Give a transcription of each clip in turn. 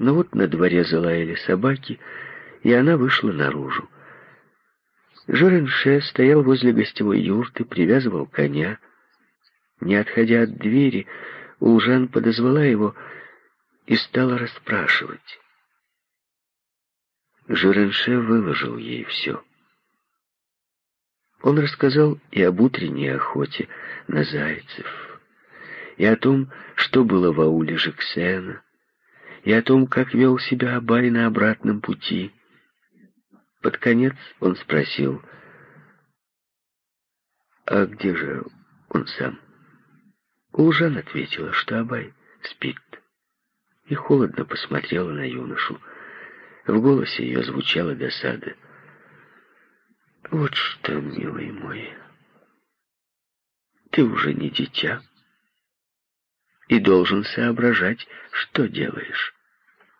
Но вот на дворе залаяли собаки, и она вышла наружу. Жеренше стоял возле гостевой юрты, привязывал коня. Не отходя от двери, Улжан подозвала его и стала расспрашивать. Жеренше выложил ей все. Он рассказал и об утренней охоте на зайцев, и о том, что было в ауле Жексена, и о том, как вел себя Абай на обратном пути. Под конец он спросил, «А где же он сам?» Улжан ответила, что Абай спит, и холодно посмотрела на юношу. В голосе ее звучала досада. «Вот что, милый мой, ты уже не дитя и должен соображать, что делаешь.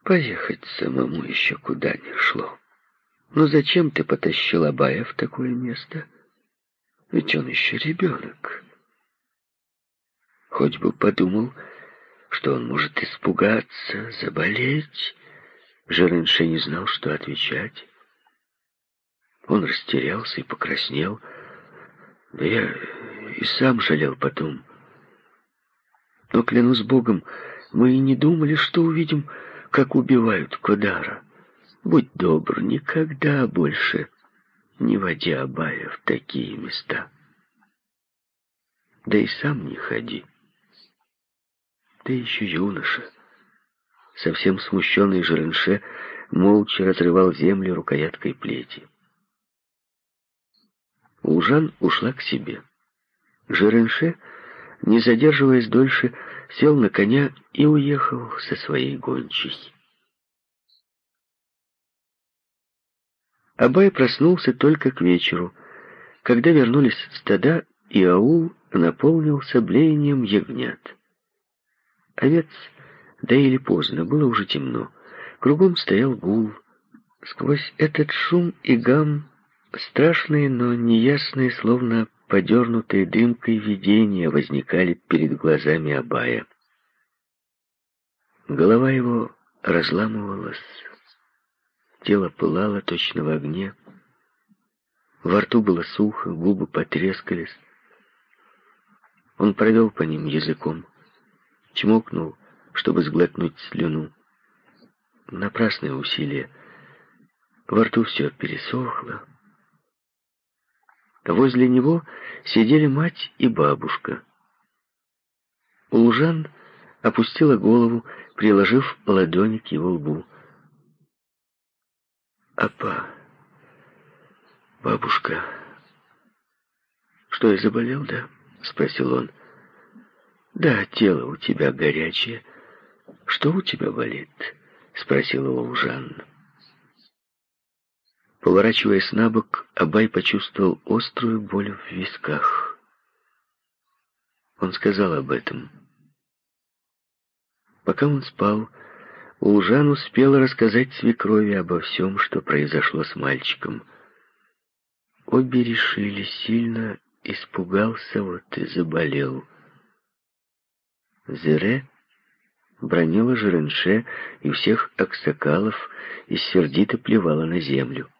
Поехать самому еще куда не шло. Но зачем ты потащил Абая в такое место? Ведь он еще ребенок. Хоть бы подумал, что он может испугаться, заболеть. Жеренше не знал, что отвечать. Он растерялся и покраснел. Да я и сам жалел потом. Но, клянусь Богом, мы и не думали, что увидим, как убивают Кодара. Будь добр, никогда больше не води Абая в такие места. Да и сам не ходи. Ты еще юноша. Совсем смущенный Жеренше молча разрывал землю рукояткой плети. Ужан ушла к себе. Жеренше не задерживаясь дольше, сел на коня и уехал со своей гончей. Абай проснулся только к вечеру, когда вернулись стада, и аул наполнился блеянием ягнят. Овец доили поздно, было уже темно. Кругом стоял гул. Сквозь этот шум и гам страшные, но неясные, словно подернутые дымкой видения возникали перед глазами Абая. Голова его разламывалась, тело пылало точно в огне, во рту было сухо, губы потрескались. Он провел по ним языком, чмокнул, чтобы сглотнуть слюну. Напрасное усилие. Во рту все пересохло. Возле него сидели мать и бабушка. Улжан опустила голову, приложив ладони к его лбу. «Апа, бабушка, что, я заболел, да?» — спросил он. «Да, тело у тебя горячее. Что у тебя болит?» — спросила Улжан. Поворачиваясь на бок, Абай почувствовал острую боль в висках. Он сказал об этом. Пока он спал, Улжан успела рассказать свекрови обо всем, что произошло с мальчиком. Обе решили сильно, испугался вот и заболел. Зере бронила Жеренше и всех аксакалов и сердито плевала на землю.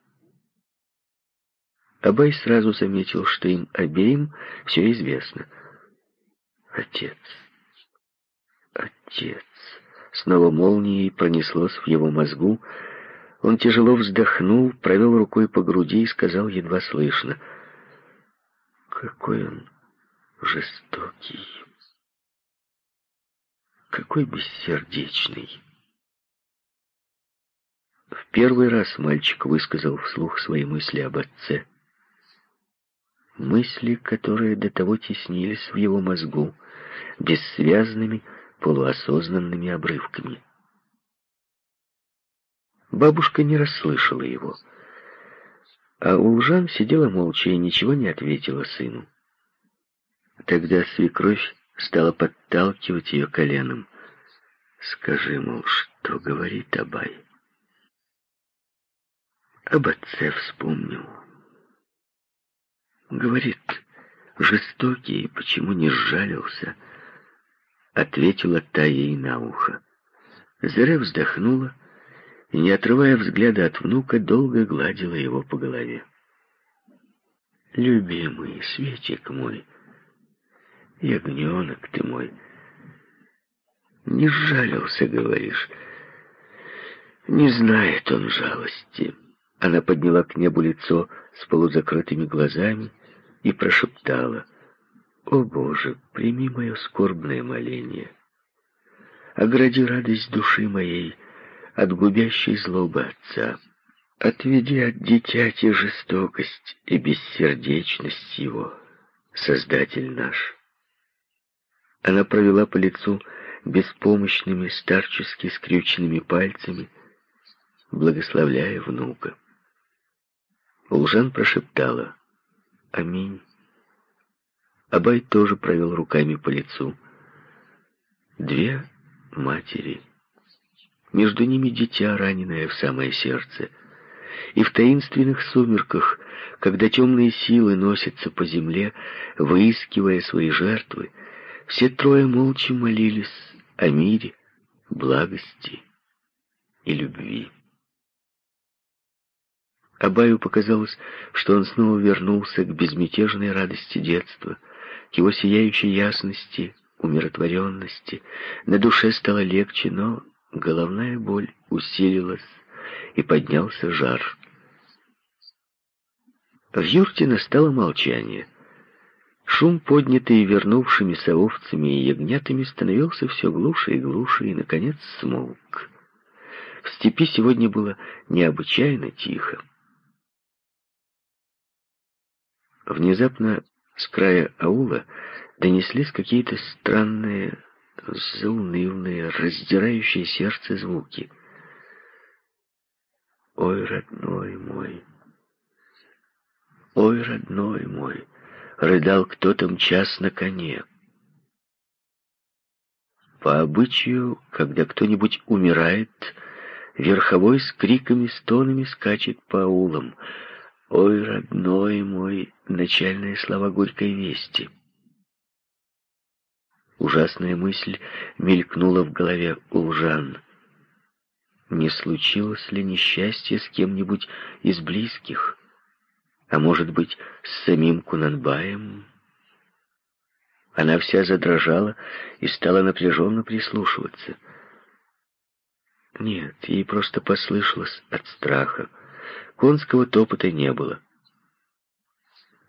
Абай сразу заметил, что им обеим все известно. Отец. Отец. Снова молнией пронеслось в его мозгу. Он тяжело вздохнул, провел рукой по груди и сказал едва слышно. Какой он жестокий. Какой бессердечный. В первый раз мальчик высказал вслух свои мысли об отце мысли, которые до того теснились в его мозгу, бессвязными, полуосознанными обрывками. Бабушка не расслышала его, а Улжан сидела молча и ничего не ответила сыну. Тогда свекровь стала подталкивать ее коленом. «Скажи, мол, что говорит Абай?» Об отце вспомнил. Говорит, жестокий, почему не сжалился? Ответила та ей на ухо. Зере вздохнула и, не отрывая взгляда от внука, долго гладила его по голове. «Любимый, Светик мой, ягненок ты мой, не сжалился, говоришь, не знает он жалости». Она подняла к небу лицо с полузакрытыми глазами и прошептала, «О Боже, прими мое скорбное моление, огради радость души моей от губящей злобы отца, отведи от дитяти жестокость и бессердечность его, Создатель наш». Она провела по лицу беспомощными старчески скрюченными пальцами, благословляя внука. Улжан прошептала «Аминь». Абай тоже провел руками по лицу. Две матери. Между ними дитя, раненое в самое сердце. И в таинственных сумерках, когда темные силы носятся по земле, выискивая свои жертвы, все трое молча молились о мире, благости и любви. Абаю показалось, что он снова вернулся к безмятежной радости детства, к его сияющей ясности, умиротворенности. На душе стало легче, но головная боль усилилась, и поднялся жар. В юрте настало молчание. Шум, поднятый вернувшимися овцами и ягнятами, становился все глуше и глуше, и, наконец, смолк. В степи сегодня было необычайно тихо. Внезапно с края аула донеслись какие-то странные, заунывные, раздирающие сердце звуки. «Ой, родной мой! Ой, родной мой!» — рыдал кто-то мчас на коне. По обычаю, когда кто-нибудь умирает, верховой с криками, стонами скачет по аулам — Ой, родной мой, начальные слова горькой вести. Ужасная мысль мелькнула в голове у Лжан. Не случилось ли несчастье с кем-нибудь из близких? А может быть, с самим Кунанбаем? Она вся задрожала и стала напряженно прислушиваться. Нет, ей просто послышалось от страха. Конского топота не было.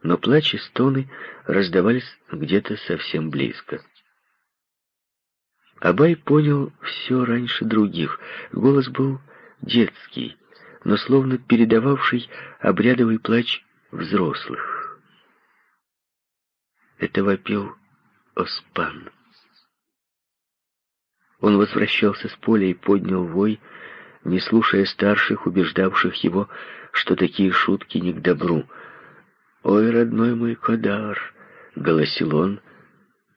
Но плач и стоны раздавались где-то совсем близко. Абай понял все раньше других. Голос был детский, но словно передававший обрядовый плач взрослых. Это вопил Оспан. Он возвращался с поля и поднял вой, не слушая старших, убеждавших его, что такие шутки не к добру. «Ой, родной мой Кодар!» — голосил он,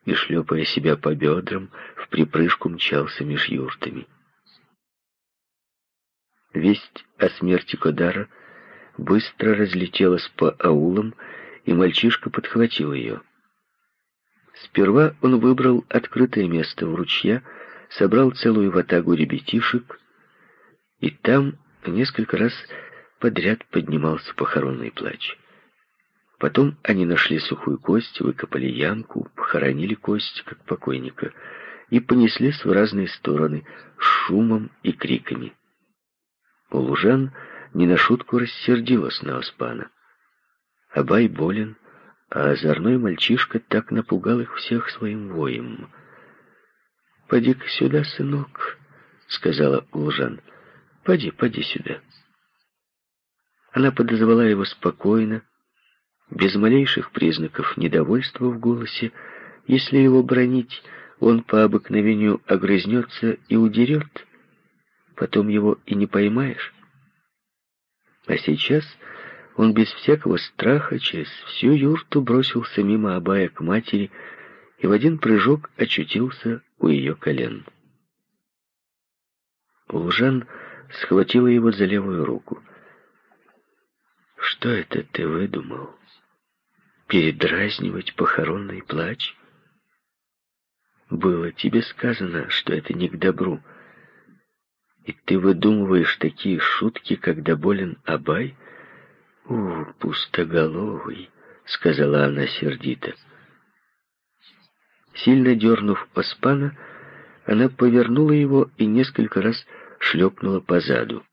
и, шлепая себя по бедрам, в припрыжку мчался меж юртами. Весть о смерти Кодара быстро разлетелась по аулам, и мальчишка подхватил ее. Сперва он выбрал открытое место в ручья, собрал целую ватагу ребятишек, и там несколько раз подряд поднимался похоронный плач. Потом они нашли сухую кость, выкопали ямку, похоронили кость, как покойника, и понеслись в разные стороны шумом и криками. У лужан не на шутку рассердилась на Оспана. Абай болен, а озорной мальчишка так напугал их всех своим воем. «Поди-ка сюда, сынок», — сказала Улжан. «Поди, поди сюда». Она подозвала его спокойно, без малейших признаков недовольства в голосе. Если его бронить, он по обыкновению огрызнется и удерет. Потом его и не поймаешь. А сейчас он без всякого страха через всю юрту бросился мимо Абая к матери и в один прыжок очутился у ее колен. Лужан схватила его за левую руку. Что это ты выдумал? Передразнивать похоронный плач? Было тебе сказано, что это не к добру. И ты выдумываешь такие шутки, когда болен Абай? «У, пустоголовый», — сказала она сердито. Сильно дернув Оспана, она повернула его и несколько раз шлепнула по заду.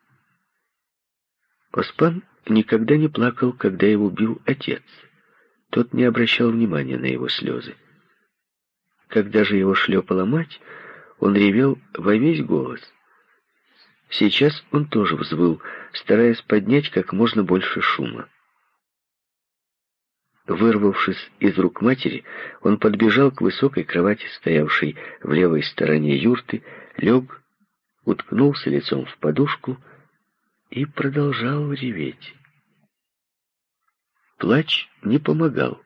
Оспан никогда не плакал, когда его бил отец. Тот не обращал внимания на его слезы. Когда же его шлепала мать, он ревел во весь голос. Сейчас он тоже взвыл, стараясь поднять как можно больше шума. Вырвавшись из рук матери, он подбежал к высокой кровати, стоявшей в левой стороне юрты, лег, уткнулся лицом в подушку и продолжал реветь. Плач не помогал.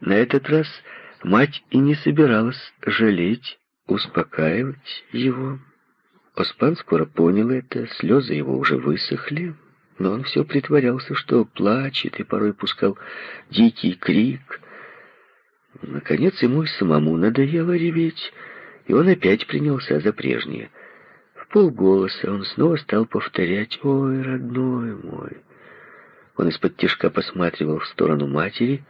На этот раз мать и не собиралась жалеть, успокаивать его. Оспан скоро понял это, слезы его уже высохли, но он все притворялся, что плачет, и порой пускал дикий крик. Наконец ему и самому надоело реветь, и он опять принялся за прежнее. Полголоса он снова стал повторять «Ой, родной мой!». Он из-под тишка посматривал в сторону матери.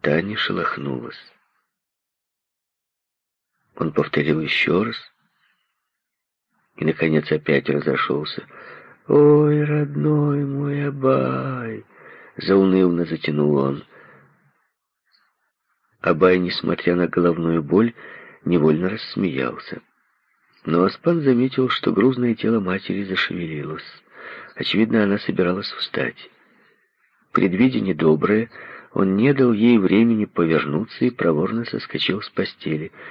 Таня шелохнулась. Он повторил еще раз — и, наконец, опять разошелся. «Ой, родной мой Абай!» — заунывно затянул он. Абай, несмотря на головную боль, невольно рассмеялся. Но Аспан заметил, что грузное тело матери зашевелилось. Очевидно, она собиралась встать. Предвидя недоброе, он не дал ей времени повернуться и проворно соскочил с постели —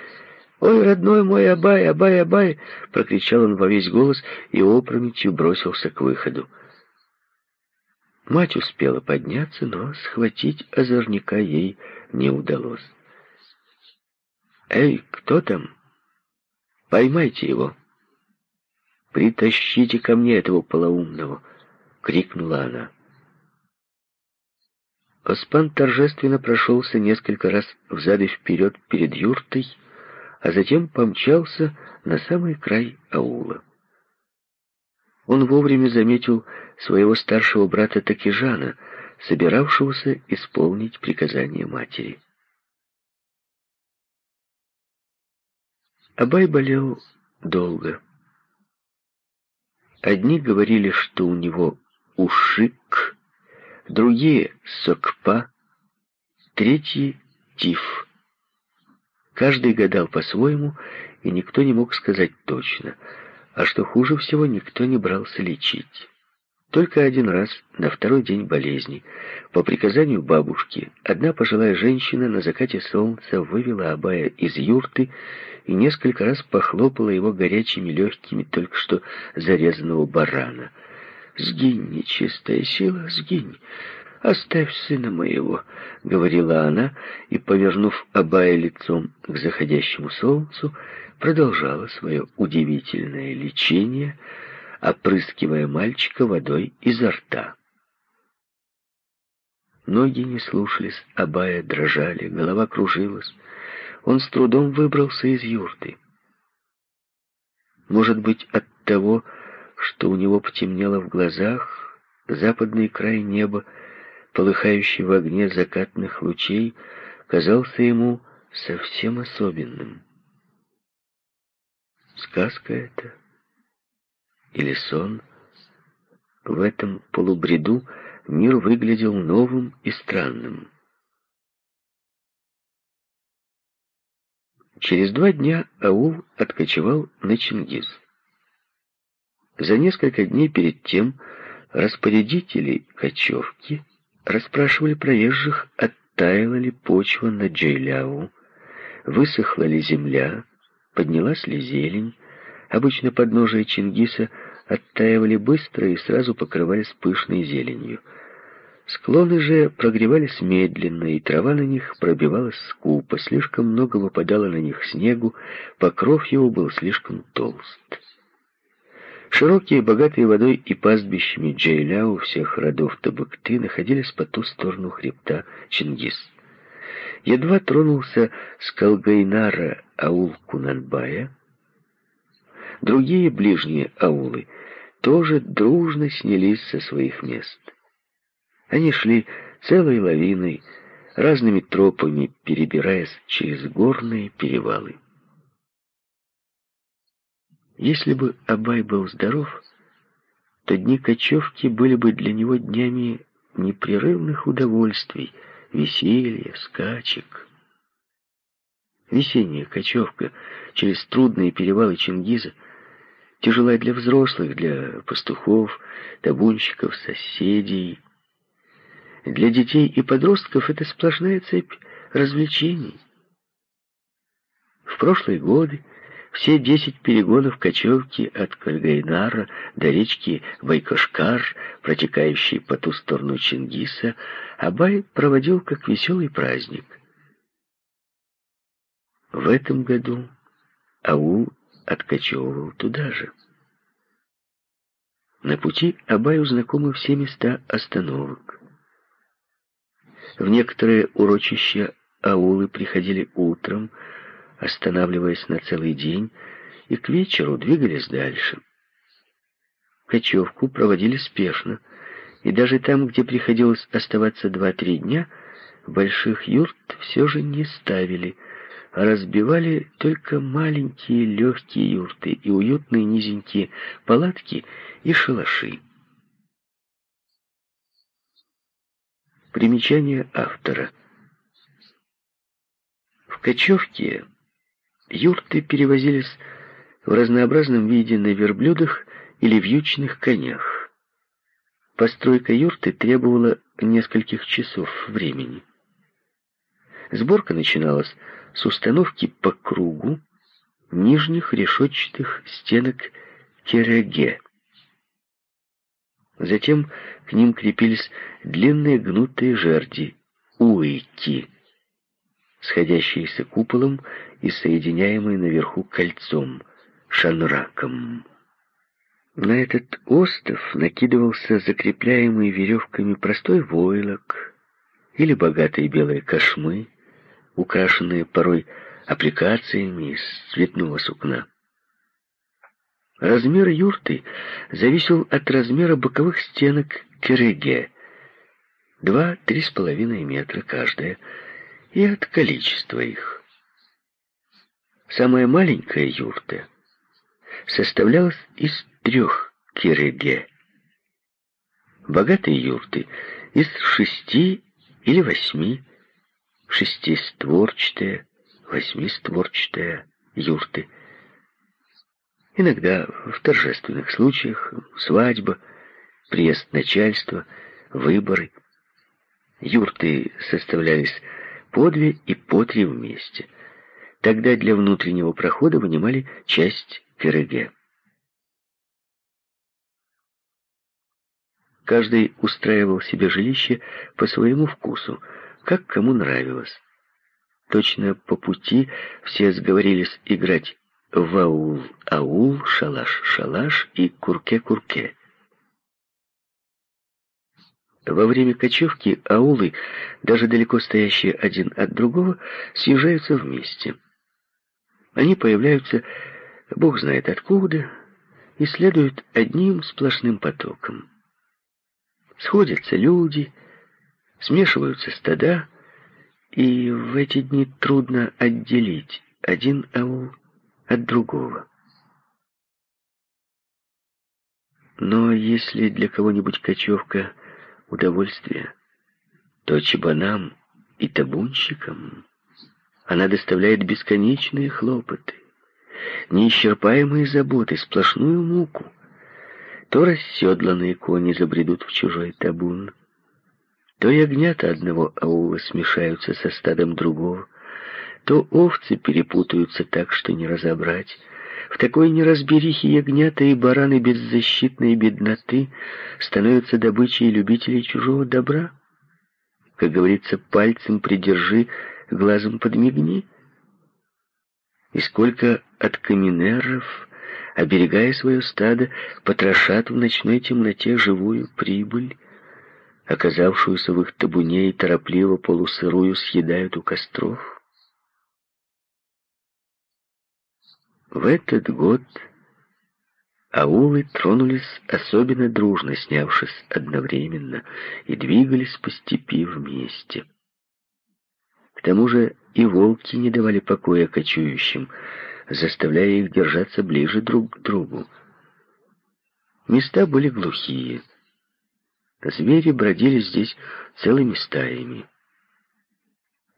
«Ой, родной мой Абай, Абай, Абай!» — прокричал он во весь голос и опрометью бросился к выходу. Мать успела подняться, но схватить озорника ей не удалось. «Эй, кто там? Поймайте его! Притащите ко мне этого полоумного!» — крикнула она. Оспан торжественно прошелся несколько раз взад и вперед перед юртой, а затем помчался на самый край аула. Он вовремя заметил своего старшего брата Такижана, собиравшегося исполнить приказание матери. Абай болел долго. Одни говорили, что у него ушик, другие — сокпа, третьи — тиф. Каждый гадал по-своему, и никто не мог сказать точно. А что хуже всего, никто не брался лечить. Только один раз, на второй день болезни, по приказанию бабушки, одна пожилая женщина на закате солнца вывела Абая из юрты и несколько раз похлопала его горячими легкими только что зарезанного барана. «Сгинь, нечистая сила, сгинь! «Оставь сына моего», — говорила она, и, повернув Абая лицом к заходящему солнцу, продолжала свое удивительное лечение, опрыскивая мальчика водой изо рта. Ноги не слушались, Абая дрожали, голова кружилась. Он с трудом выбрался из юрты. Может быть, от того, что у него потемнело в глазах, западный край неба полыхающий в огне закатных лучей, казался ему совсем особенным. Сказка это или сон? В этом полубреду мир выглядел новым и странным. Через два дня аул откочевал на Чингис. За несколько дней перед тем распорядители кочевки Расспрашивали проезжих, оттаяла ли почва на Джейляу, высохла ли земля, поднялась ли зелень. Обычно подножия Чингиса оттаивали быстро и сразу покрывались пышной зеленью. Склоны же прогревались медленно, и трава на них пробивалась скупо, слишком много выпадало на них снегу, покров его был слишком толст. Широкие, богатые водой и пастбищами Джейляу всех родов Табыкты находились по ту сторону хребта Чингис. Едва тронулся с Калгайнара аул Кунанбая, Другие ближние аулы тоже дружно снялись со своих мест. Они шли целой лавиной, разными тропами, перебираясь через горные перевалы. Если бы Абай был здоров, то дни кочевки были бы для него днями непрерывных удовольствий, веселья, скачек. Весенняя кочевка через трудные перевалы Чингиза тяжела для взрослых, для пастухов, табунщиков, соседей. Для детей и подростков это сплошная цепь развлечений. В прошлые годы все десять перегонов кочевки от Кальгайнара до речки Байкошкар, протекающей по ту сторону Чингиса, Абай проводил как веселый праздник. В этом году аул откочевывал туда же. На пути Абаю знакомы все места остановок. В некоторые урочища аулы приходили утром, останавливаясь на целый день, и к вечеру двигались дальше. Кочевку проводили спешно, и даже там, где приходилось оставаться два-три дня, больших юрт все же не ставили, разбивали только маленькие легкие юрты и уютные низенькие палатки и шалаши. Примечание автора. В кочевке Юрты перевозились в разнообразном виде на верблюдах или вьючных конях. Постройка юрты требовала нескольких часов времени. Сборка начиналась с установки по кругу нижних решетчатых стенок кереге. Затем к ним крепились длинные гнутые жерди, уйки, сходящиеся куполом и соединяемые наверху кольцом, шанраком. На этот остов накидывался закрепляемый веревками простой войлок или богатые белые кошмы, украшенные порой аппликациями из цветного сукна. Размер юрты зависел от размера боковых стенок кереге, два-три с половиной метра каждая, и от количества их. Самая маленькая юрта составлялась из трех киреге. Богатые юрты из шести или восьми, шестистворчатые, восьмистворчатые юрты. Иногда в торжественных случаях свадьба, приезд начальства, выборы. Юрты составлялись по две и по три вместе. Тогда для внутреннего прохода вынимали часть пироге. Каждый устраивал себе жилище по своему вкусу, как кому нравилось. Точно по пути все сговорились играть в аул-аул, шалаш-шалаш и курке-курке. Во время кочевки аулы, даже далеко стоящие один от другого, съезжаются вместе. Они появляются, бог знает откуда, и следуют одним сплошным потоком. Сходятся люди, смешиваются стада, и в эти дни трудно отделить один аул от другого. Но если для кого-нибудь кочевка удовольствие, то чебанам и табунщикам она доставляет бесконечные хлопоты, неисчерпаемые заботы, сплошную муку. То расседланные кони забредут в чужой табун, то ягнята одного аула смешаются со стадом другого, то овцы перепутаются так, что не разобрать, в такой неразберихе ягнята и бараны беззащитной бедноты становятся добычей любителей чужого добра. Как говорится, пальцем придержи, глазом подмигни. И сколько от каменеров, оберегая свое стадо, потрошат в ночной темноте живую прибыль, оказавшуюся в их табуне и торопливо полусырую съедают у костров. В этот год Аулы тронулись особенно дружно, снявшись одновременно, и двигались по степи вместе. К тому же и волки не давали покоя кочующим, заставляя их держаться ближе друг к другу. Места были глухие. Звери бродили здесь целыми стаями.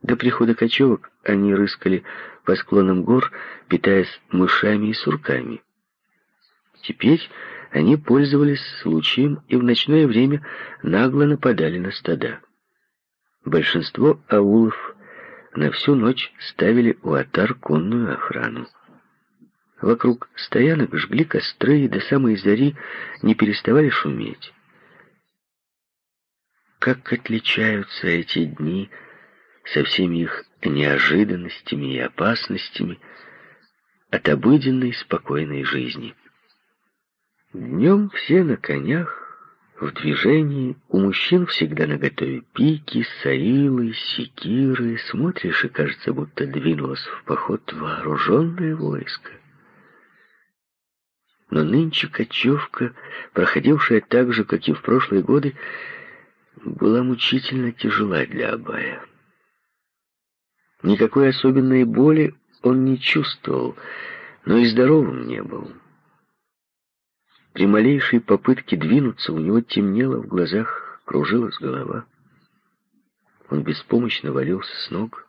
До прихода кочевок они рыскали по склонам гор, питаясь мышами и сурками. Теперь они пользовались случаем и в ночное время нагло нападали на стада. Большинство аулов на всю ночь ставили у отар конную охрану. Вокруг стоянок жгли костры и до самой зари не переставали шуметь. Как отличаются эти дни со всеми их неожиданностями и опасностями от обыденной спокойной жизни. Днем все на конях, в движении, у мужчин всегда наготове пики, саилы, секиры. Смотришь, и кажется, будто двинулось в поход вооруженное войско. Но нынче кочевка, проходившая так же, как и в прошлые годы, была мучительно тяжела для Абая. Никакой особенной боли он не чувствовал, но и здоровым не был. При малейшей попытке двинуться у него темнело в глазах, кружилась голова. Он беспомощно валился с ног.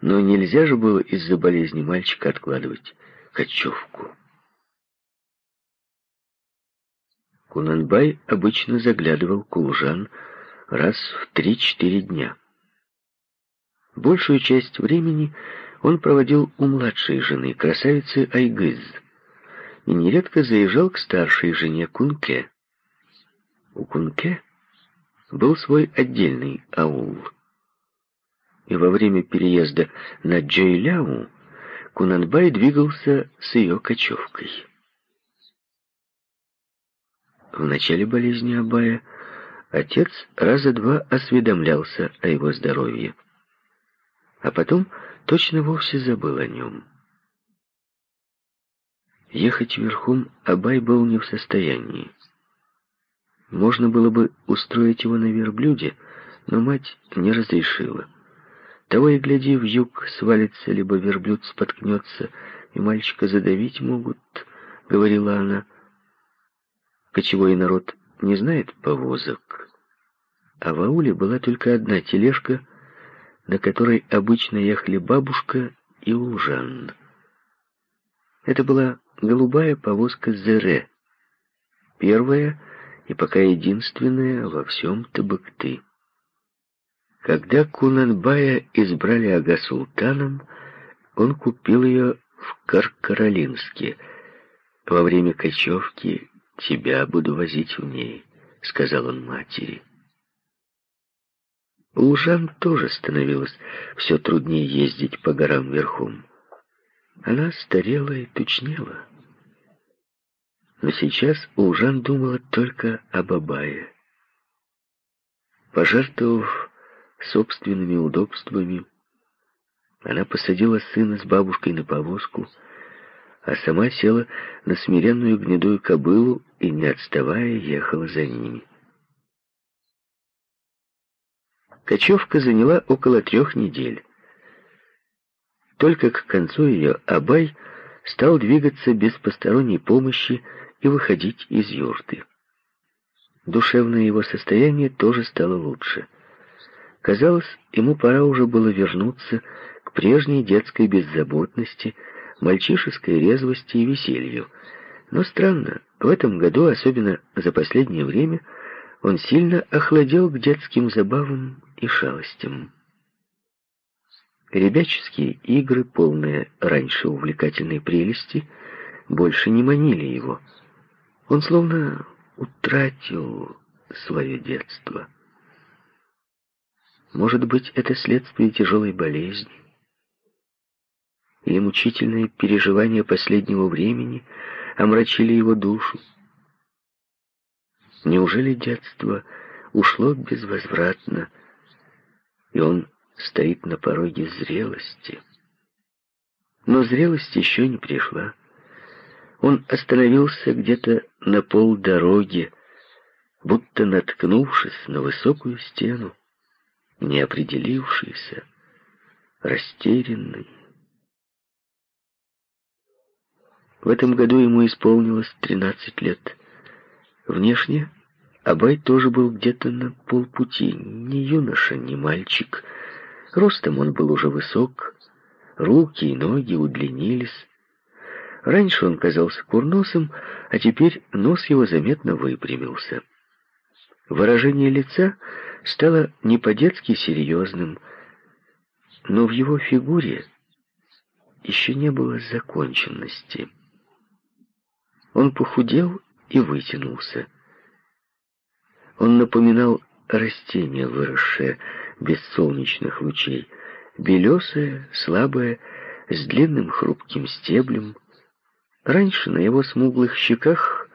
Но нельзя же было из-за болезни мальчика откладывать кочевку. Кунанбай обычно заглядывал к Улжан раз в три-четыре дня. Большую часть времени он проводил у младшей жены, красавицы Айгыз и нередко заезжал к старшей жене Кунке. У Кунке был свой отдельный аул. И во время переезда на Джейляу Кунанбай двигался с ее кочевкой. В начале болезни Абая отец раза два осведомлялся о его здоровье, а потом точно вовсе забыл о нем. Ехать верхом Абай был не в состоянии. Можно было бы устроить его на верблюде, но мать не разрешила. Того и гляди, в юг свалится, либо верблюд споткнется, и мальчика задавить могут, — говорила она. Кочевой народ не знает повозок. А в ауле была только одна тележка, на которой обычно ехали бабушка и Улжан. Это была голубая повозка Зере. Первая и пока единственная во всем Табыкты. Когда Кунанбая избрали ага султаном, он купил ее в Каркаролинске. Во время кочевки тебя буду возить в ней, сказал он матери. Лужан тоже становилось все труднее ездить по горам верхом. Она старела и тучнела. Но сейчас Улжан думала только об Абае. Пожертвовав собственными удобствами, она посадила сына с бабушкой на повозку, а сама села на смиренную гнедую кобылу и, не отставая, ехала за ними. Кочевка заняла около трех недель. Только к концу ее Абай стал двигаться без посторонней помощи и выходить из юрты. Душевное его состояние тоже стало лучше. Казалось, ему пора уже было вернуться к прежней детской беззаботности, мальчишеской резвости и веселью. Но странно, в этом году, особенно за последнее время, он сильно охладел к детским забавам и шалостям. Ребяческие игры, полные раньше увлекательной прелести, больше не манили его. Он словно утратил свое детство. Может быть, это следствие тяжелой болезни или мучительные переживания последнего времени омрачили его душу. Неужели детство ушло безвозвратно, и он стоит на пороге зрелости? Но зрелость еще не пришла. Он остановился где-то на полдороги, будто наткнувшись на высокую стену, неопределившийся, растерянный. В этом году ему исполнилось 13 лет. Внешне Абай тоже был где-то на полпути, ни юноша, ни мальчик. Ростом он был уже высок, руки и ноги удлинились. Раньше он казался курносом, а теперь нос его заметно выпрямился. Выражение лица стало не по-детски серьезным, но в его фигуре еще не было законченности. Он похудел и вытянулся. Он напоминал растение, выросшее без солнечных лучей, белесое, слабое, с длинным хрупким стеблем. Раньше на его смуглых щеках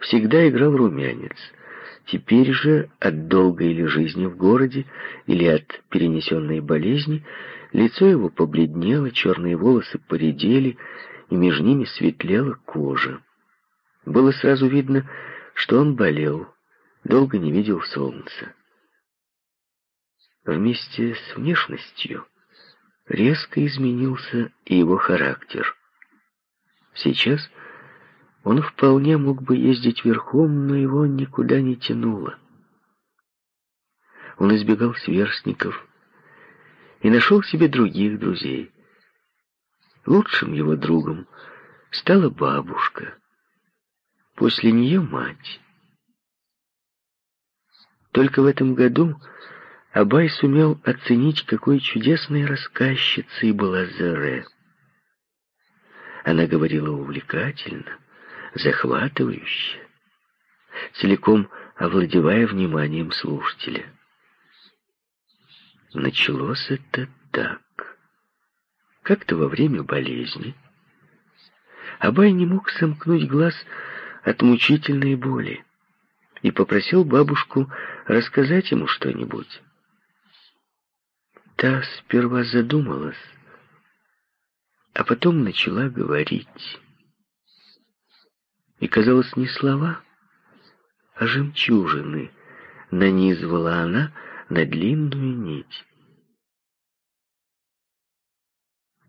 всегда играл румянец. Теперь же от долгой или жизни в городе, или от перенесенной болезни, лицо его побледнело, черные волосы поредели, и между ними светлела кожа. Было сразу видно, что он болел, долго не видел солнца. Вместе с внешностью резко изменился и его характер. Сейчас он вполне мог бы ездить верхом, но его никуда не тянуло. Он избегал сверстников и нашел себе других друзей. Лучшим его другом стала бабушка. После нее мать. Только в этом году Абай сумел оценить, какой чудесной рассказчицей была Заре. Она говорила увлекательно, захватывающе, целиком овладевая вниманием слушателя. Началось это так. Как-то во время болезни Абай не мог сомкнуть глаз от мучительной боли и попросил бабушку рассказать ему что-нибудь. Та сперва задумалась, а потом начала говорить. И, казалось, не слова, а жемчужины нанизывала она на длинную нить.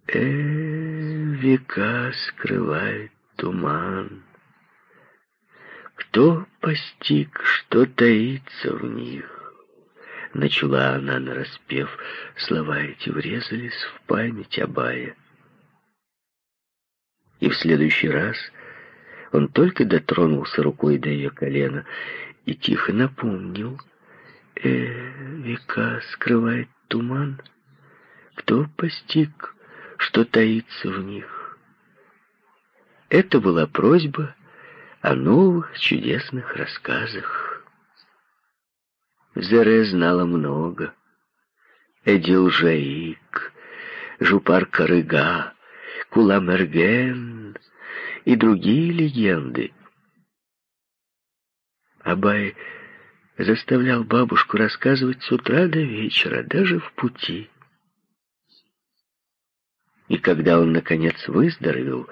Э, века скрывает туман, кто постиг, что таится в них? Начала она нараспев, слова эти врезались в память Абая. И в следующий раз он только дотронулся рукой до ее колена и тихо напомнил. «Э, века скрывает туман. Кто постиг, что таится в них?» Это была просьба о новых чудесных рассказах. Зере знала много. Эдил Жаик, Жупар Карыга, Куламерген и другие легенды. Абай заставлял бабушку рассказывать с утра до вечера, даже в пути. И когда он, наконец, выздоровел,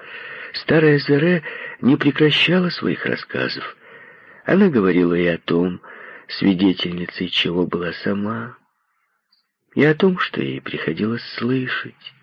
Старая Зере не прекращала своих рассказов. Она говорила и о том, свидетельницей чего была сама, и о том, что ей приходилось слышать.